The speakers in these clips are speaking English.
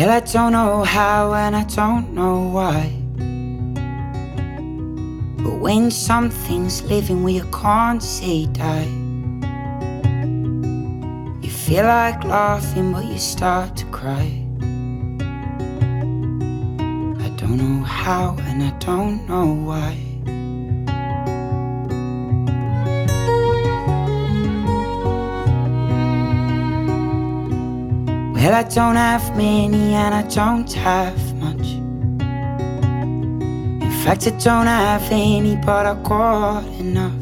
Well, I don't know how and I don't know why. But when something's living where you can't say die, you feel like laughing, but you start to cry. I don't know how and I don't know why. Well, I don't have many and I don't have much. In fact, I don't have any, but I got enough.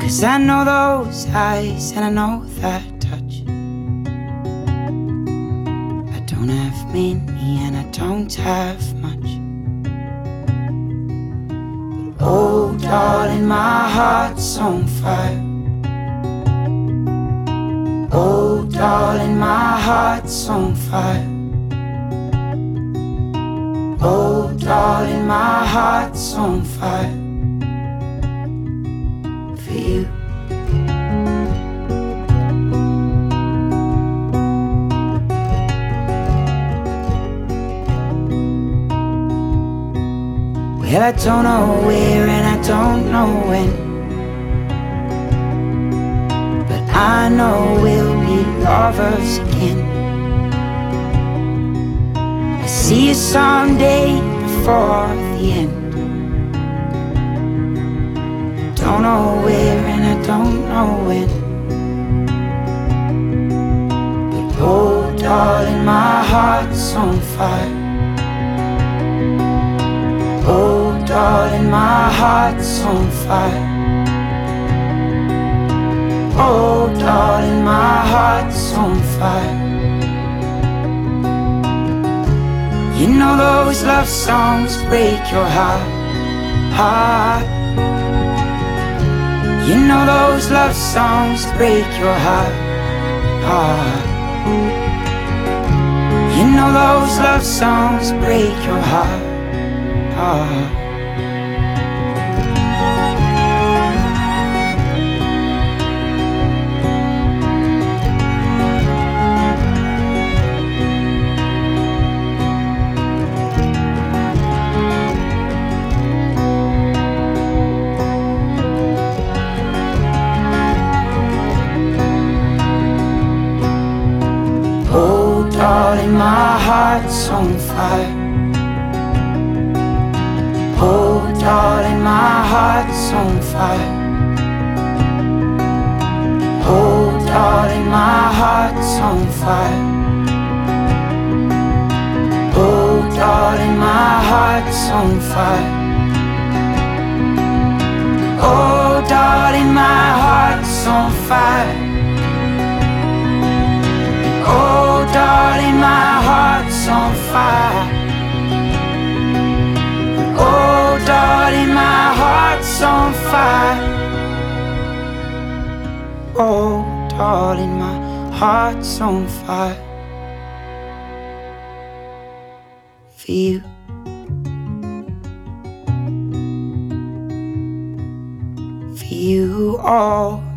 Cause I know those eyes and I know that touch. I don't have many and I don't have much. But oh, darling, my heart's on fire. Heart's on fire. Oh, darling, my heart's on fire for you. Well, I don't know where and I don't know when. But I know we'll lovers again. I see you someday before the end. Don't know where and I don't know when. But oh, darling, my heart's on fire. Oh, darling, my heart's on fire. Oh, darling, my heart's on fire. You know those love songs break your heart, heart. You know those love songs break your heart, heart. You know those love songs break your heart, heart. Heart's on fire. Oh, darling, my heart's on fire. Oh, darling, my heart's on fire. Oh, darling, my heart's on fire. Oh, darling, my heart's on fire. On fire. Oh, darling, my heart's on fire. Oh, darling, my heart's on fire. For you. For you all.